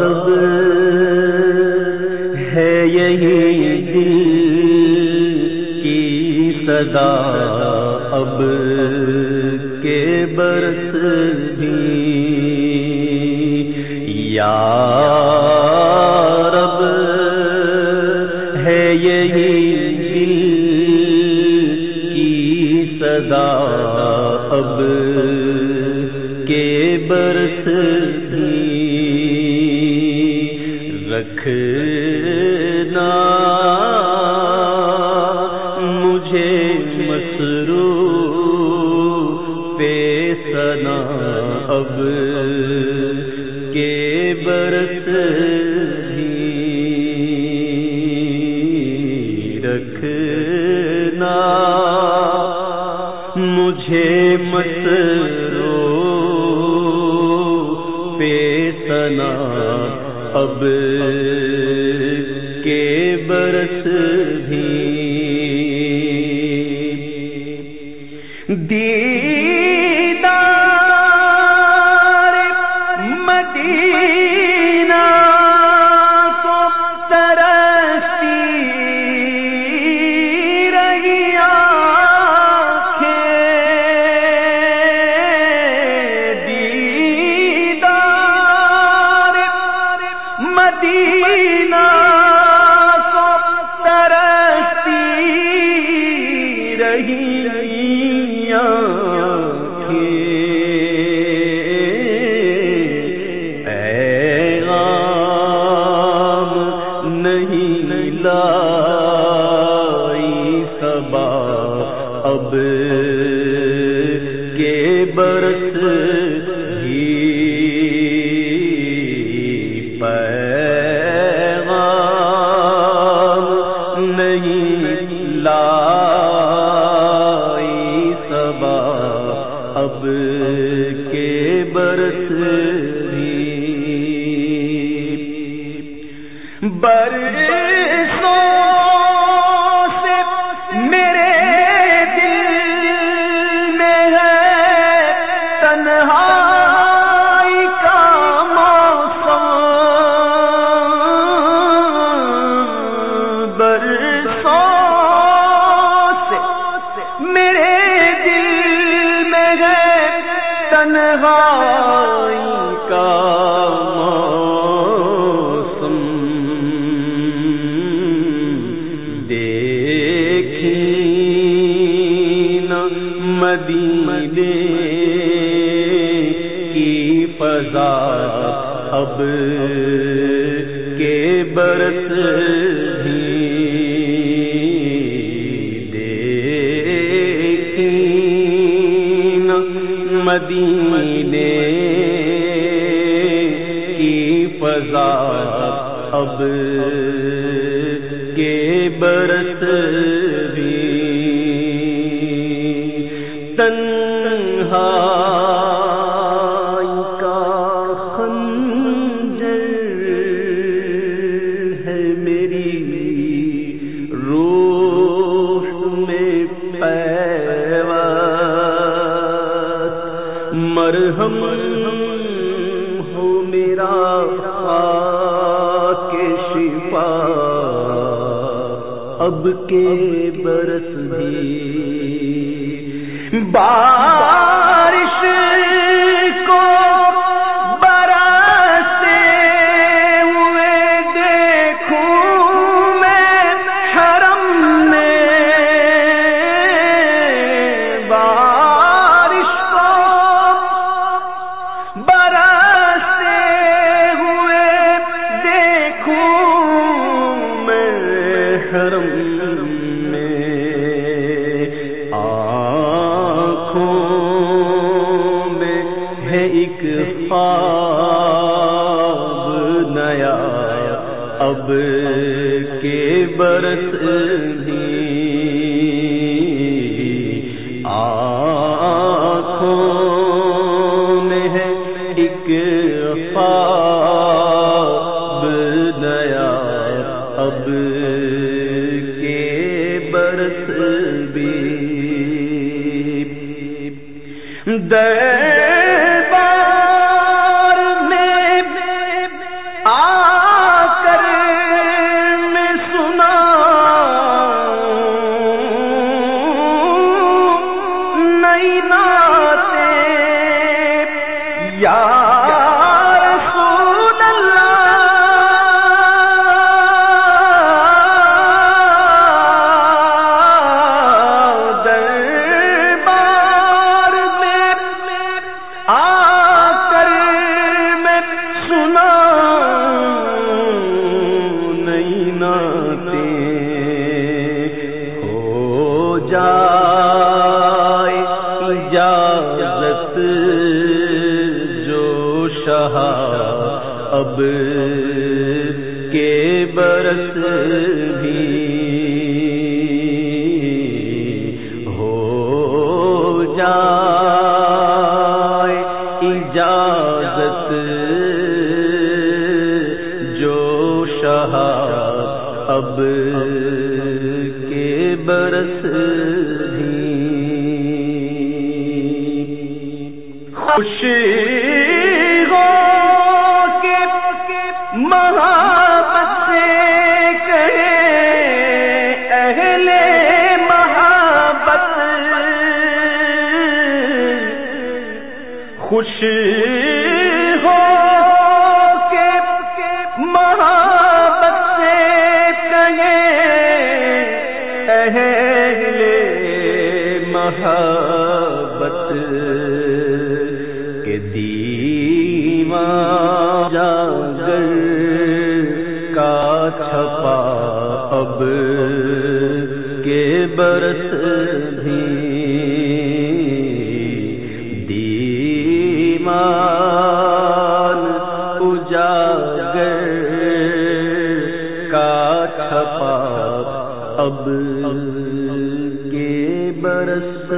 رب، ہے یہی دل کی صدا اب کے برس بھی۔ یا رب، ہے یہی دل کی صدا اب کے برس رکھنا مجھے مسرو پیسنا اب کے برس رکھنا مجھے مسرو نا اب کے برس بھی مدینہ کے برس برسوں تنہائی کا موسم۔ دیکھی نہ مدینے کی فضا اب کے برس مدینے کی فضا اب کے برت بھی تنہا مرہم ہو میرا کے شفا۔ اب کے برس بھی بارش اب کے برس بھی آنکھوں میں ہے ایک خواب نیا اب کے برس بھی۔ یا اب کے برس بھی ہو جا اجازت جو شہ اب کے برس بھی خوشی خوش ہو کے محبت سے کہیں اہل محبت کے دیوا جاگر کا چھپا اب کے برس بھی اب کے برس